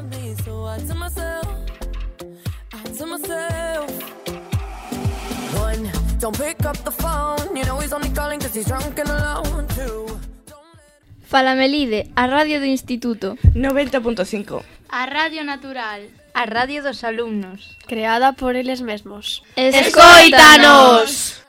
love me. So I tell myself, I tell myself, one, don't pick up the phone. You know he's only calling cause he's drunk and alone. Two, Fala Melide, a radio do Instituto. 90.5 A Radio Natural. A radio dos alumnos. Creada por eles mesmos. Escoítanos!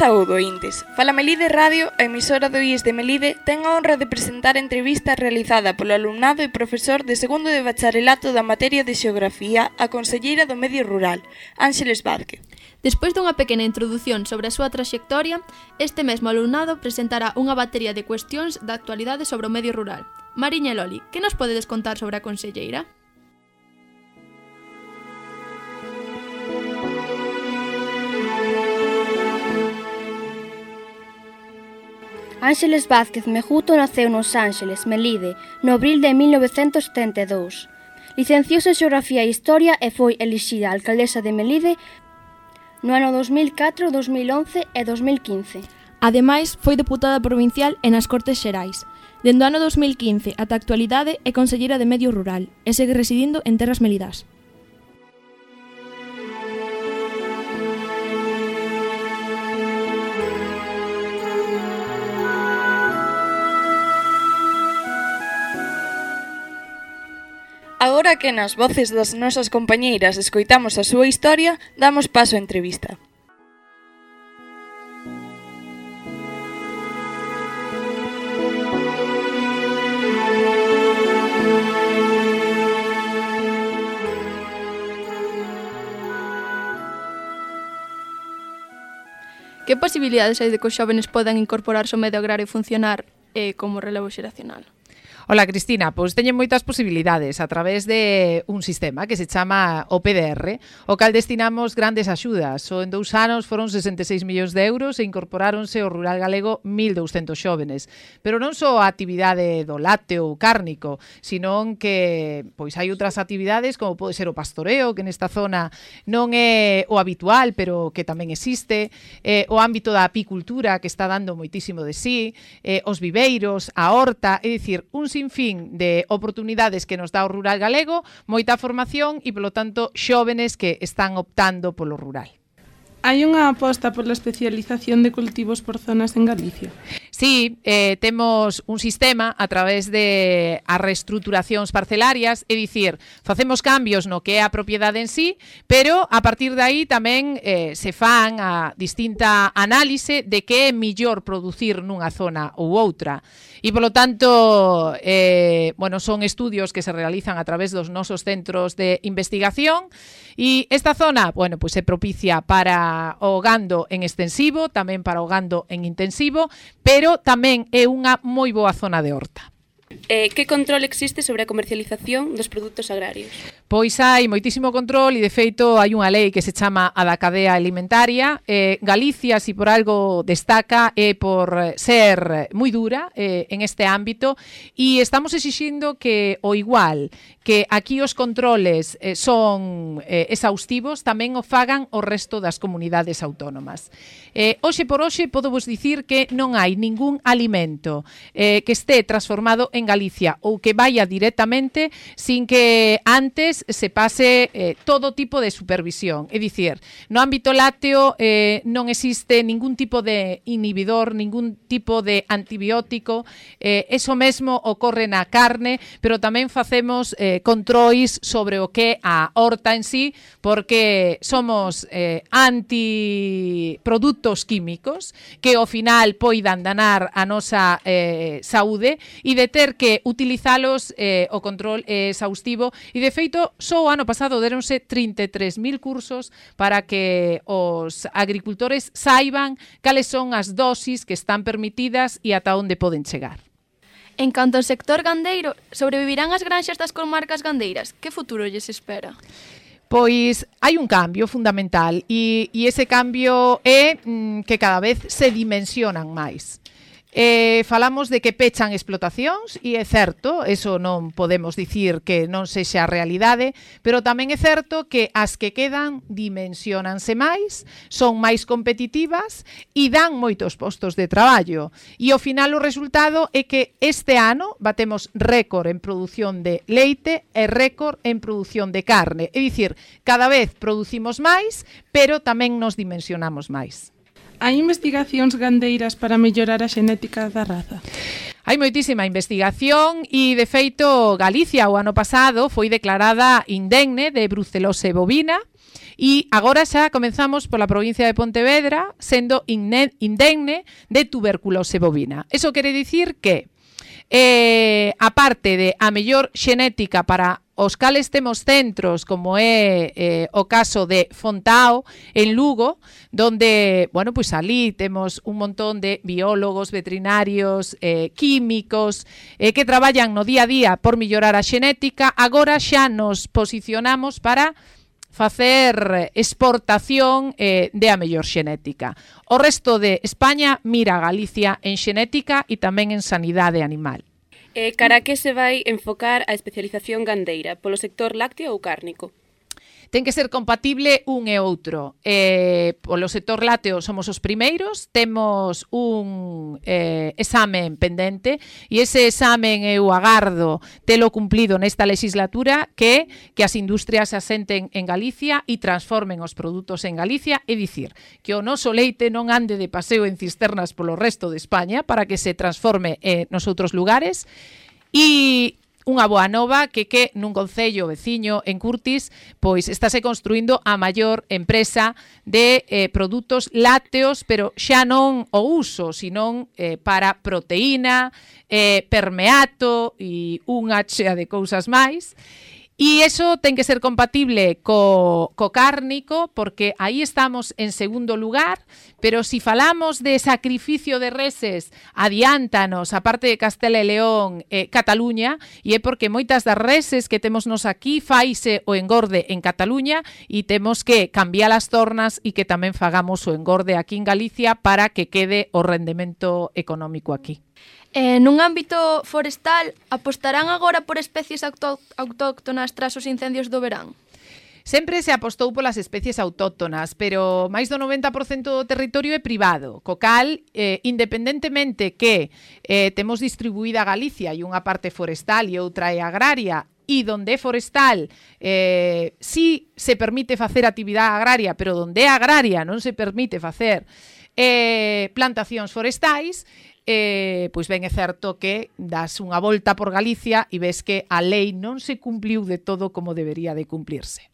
Saúdo, Indes. Fala Melide Radio, a emisora do IES de Melide, ten a honra de presentar a entrevista realizada polo alumnado e profesor de segundo de bacharelato da materia de Xeografía a conselleira do Medio Rural, Ángeles Vázquez. Despois dunha pequena introdución sobre a súa traxectoria, este mesmo alumnado presentará unha batería de cuestións da actualidade sobre o medio rural. Mariña Loli, que nos podedes contar sobre a conselleira? Ángeles Vázquez Mejuto naceu nos Ángeles, Melide, no abril de 1972. Licenciouse en Xeografía e Historia e foi elixida alcaldesa de Melide no ano 2004, 2011 e 2015. Ademais, foi deputada provincial e nas Cortes Xerais. Dende o ano 2015 ata a actualidade é conselleira de Medio Rural e segue residindo en terras melidás. Agora que nas voces das nosas compañeiras escoitamos a súa historia, damos paso á entrevista. Que posibilidades hai de que os xóvenes podan incorporarse ao medio agrario e funcionar eh, como relevo xeracional? Ola, Cristina, pois teñen moitas posibilidades a través de un sistema que se chama OPDR, o cal destinamos grandes axudas. O en dous anos foron 66 millóns de euros e incorporáronse ao rural galego 1.200 xóvenes. Pero non só a actividade do lácteo ou cárnico, sino que pois hai outras actividades como pode ser o pastoreo, que nesta zona non é o habitual, pero que tamén existe, eh, o ámbito da apicultura, que está dando moitísimo de sí, eh, os viveiros, a horta, é dicir, un sistema sinfín de oportunidades que nos dá o rural galego, moita formación e, polo tanto, xóvenes que están optando polo rural. Hai unha aposta pola especialización de cultivos por zonas en Galicia. Sí, eh, temos un sistema a través de as reestruturacións parcelarias, é dicir, facemos cambios no que é a propiedade en sí, pero a partir de aí tamén eh, se fan a distinta análise de que é millor producir nunha zona ou outra. E, polo tanto, eh, bueno, son estudios que se realizan a través dos nosos centros de investigación e esta zona, bueno, pues se propicia para o gando en extensivo, tamén para o gando en intensivo, pero Tamén é unha moi boa zona de horta. Eh, que control existe sobre a comercialización dos produtos agrarios? Pois hai moitísimo control e, de feito, hai unha lei que se chama a da cadea alimentaria. Eh, Galicia, si por algo destaca, é eh, por ser moi dura eh, en este ámbito e estamos exixindo que o igual que aquí os controles eh, son eh, exhaustivos, tamén o fagan o resto das comunidades autónomas. Eh, hoxe por hoxe podo vos dicir que non hai ningún alimento eh, que este transformado en en Galicia ou que vaya directamente sin que antes se pase eh, todo tipo de supervisión. É dicir, no ámbito lácteo eh, non existe ningún tipo de inhibidor, ningún tipo de antibiótico. Eh, eso mesmo ocorre na carne, pero tamén facemos eh, controis sobre o que a horta en sí, porque somos eh, antiproductos químicos que ao final poidan danar a nosa eh, saúde e de ter ter que utilizalos eh, o control eh, exhaustivo e de feito só o ano pasado deronse 33.000 cursos para que os agricultores saiban cales son as dosis que están permitidas e ata onde poden chegar. En canto ao sector gandeiro, sobrevivirán as granxas das comarcas gandeiras? Que futuro lles espera? Pois hai un cambio fundamental e, e ese cambio é mm, que cada vez se dimensionan máis. Eh, falamos de que pechan explotacións e é certo, eso non podemos dicir que non sexa a realidade, pero tamén é certo que as que quedan dimensionanse máis, son máis competitivas e dan moitos postos de traballo. E ao final o resultado é que este ano batemos récord en produción de leite e récord en produción de carne. É dicir, cada vez producimos máis, pero tamén nos dimensionamos máis. Hai investigacións gandeiras para mellorar a xenética da raza? Hai moitísima investigación e, de feito, Galicia o ano pasado foi declarada indemne de brucelose bovina e agora xa comenzamos pola provincia de Pontevedra sendo indemne de tuberculose bovina. Eso quere dicir que, eh, aparte de a mellor xenética para os cales temos centros, como é eh, o caso de Fontao, en Lugo, donde, bueno, pois pues ali temos un montón de biólogos, veterinarios, eh, químicos, eh, que traballan no día a día por millorar a xenética. Agora xa nos posicionamos para facer exportación eh, de a mellor xenética. O resto de España mira a Galicia en xenética e tamén en sanidade animal. E cara que se vai enfocar a especialización gandeira, polo sector lácteo ou cárnico? Ten que ser compatible un e outro. Eh, polo sector lácteo somos os primeiros, temos un eh, examen pendente e ese examen eu agardo telo cumplido nesta legislatura que que as industrias se asenten en Galicia e transformen os produtos en Galicia, é dicir, que o noso leite non ande de paseo en cisternas polo resto de España para que se transforme eh, nos outros lugares e unha boa nova que que nun concello veciño en Curtis, pois estáse construindo a maior empresa de eh, produtos lácteos, pero xa non o uso, senón eh, para proteína, eh, permeato e unha chea de cousas máis. E iso ten que ser compatible co, co cárnico, porque aí estamos en segundo lugar, pero si falamos de sacrificio de reses, adiántanos, aparte de Castela e León, eh, Cataluña, e é porque moitas das reses que temos nos aquí faise o engorde en Cataluña e temos que cambiar as tornas e que tamén fagamos o engorde aquí en Galicia para que quede o rendemento económico aquí. Eh, nun ámbito forestal, apostarán agora por especies autóctonas tras os incendios do verán? Sempre se apostou polas especies autóctonas, pero máis do 90% do territorio é privado, co cal, eh, independentemente que eh, temos distribuída Galicia e unha parte forestal e outra é agraria, e donde é forestal eh, si se permite facer actividade agraria, pero donde é agraria non se permite facer eh, plantacións forestais, eh, pois ben é certo que das unha volta por Galicia e ves que a lei non se cumpliu de todo como debería de cumplirse.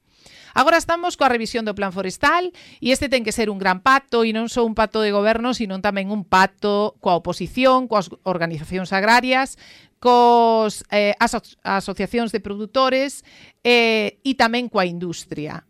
Agora estamos coa revisión do plan forestal e este ten que ser un gran pacto e non só un pacto de goberno, sino tamén un pacto coa oposición, coas organizacións agrarias, cos eh, aso asociacións de produtores eh, e tamén coa industria.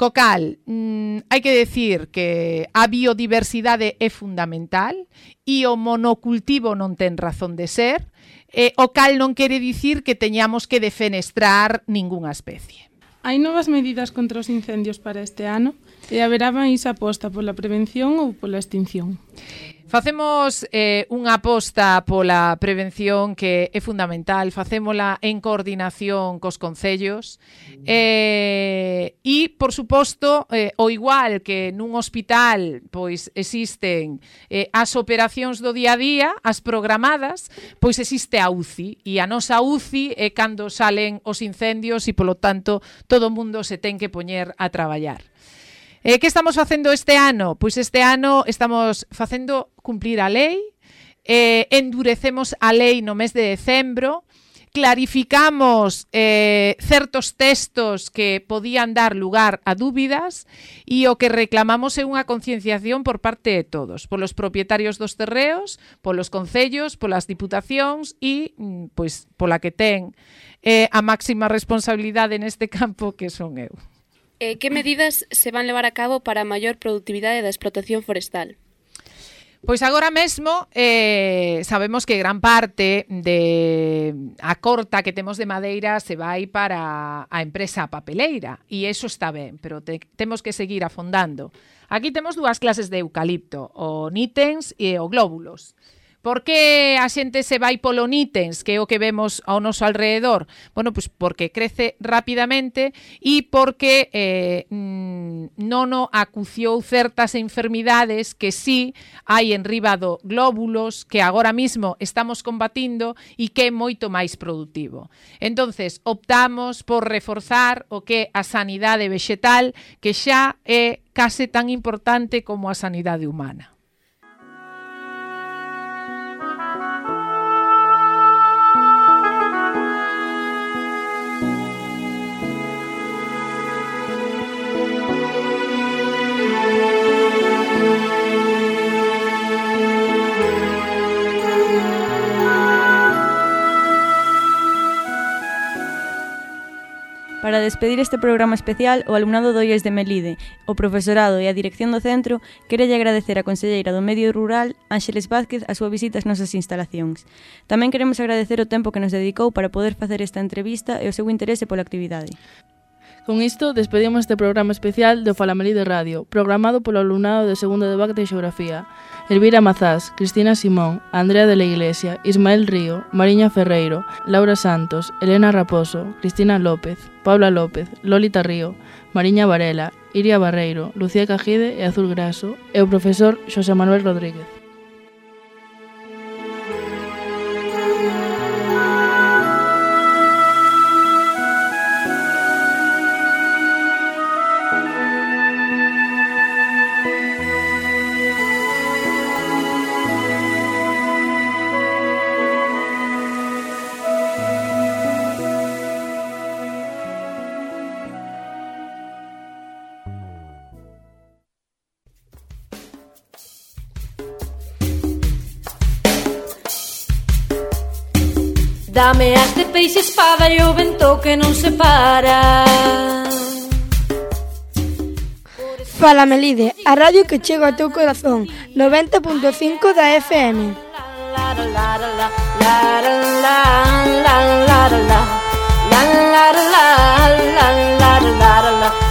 Co cal, mm, hai que decir que a biodiversidade é fundamental e o monocultivo non ten razón de ser, e o cal non quere dicir que teñamos que defenestrar ningunha especie. Hai novas medidas contra os incendios para este ano e haberá máis aposta pola prevención ou pola extinción? Facemos eh, unha aposta pola prevención que é fundamental, facémola en coordinación cos concellos eh, e, por suposto, eh, o igual que nun hospital pois existen eh, as operacións do día a día, as programadas, pois existe a UCI e a nosa UCI é cando salen os incendios e, polo tanto, todo o mundo se ten que poñer a traballar. Eh, que estamos facendo este ano? Pois este ano estamos facendo cumplir a lei, eh, endurecemos a lei no mes de decembro, clarificamos eh, certos textos que podían dar lugar a dúbidas e o que reclamamos é unha concienciación por parte de todos, polos propietarios dos terreos, polos concellos, polas diputacións e mm, pois, pola que ten eh, a máxima responsabilidade neste campo que son eu. Eh, que medidas se van levar a cabo para a maior productividade da explotación forestal? Pois agora mesmo eh, sabemos que gran parte de a corta que temos de madeira se vai para a empresa papeleira e eso está ben, pero te, temos que seguir afondando. Aquí temos dúas clases de eucalipto, o nitens e o glóbulos. Por que a xente se vai polo nítens, que é o que vemos ao noso alrededor? Bueno, pois porque crece rapidamente e porque eh, mm, non o acuciou certas enfermidades que sí hai en riba do glóbulos que agora mismo estamos combatindo e que é moito máis productivo. Entonces, optamos por reforzar o que a sanidade vexetal, que xa é case tan importante como a sanidade humana. Para despedir este programa especial, o alumnado do IES de Melide, o profesorado e a dirección do centro querelle agradecer a conselleira do Medio Rural, Ángeles Vázquez, a súa visita ás nosas instalacións. Tamén queremos agradecer o tempo que nos dedicou para poder facer esta entrevista e o seu interese pola actividade. Con isto, despedimos este programa especial do Falamelí de Radio, programado polo alumnado de segundo de BAC de Xeografía. Elvira Mazás, Cristina Simón, Andrea de la Iglesia, Ismael Río, Mariña Ferreiro, Laura Santos, Elena Raposo, Cristina López, Paula López, Lolita Río, Mariña Varela, Iria Barreiro, Lucía Cajide e Azul Graso, e o profesor Xosé Manuel Rodríguez. Dame as de peixe espada e o vento que non se para Fala Melide, a radio que chega ao teu corazón 90.5 da FM la, la, la, la, la, la, la, la, la, la.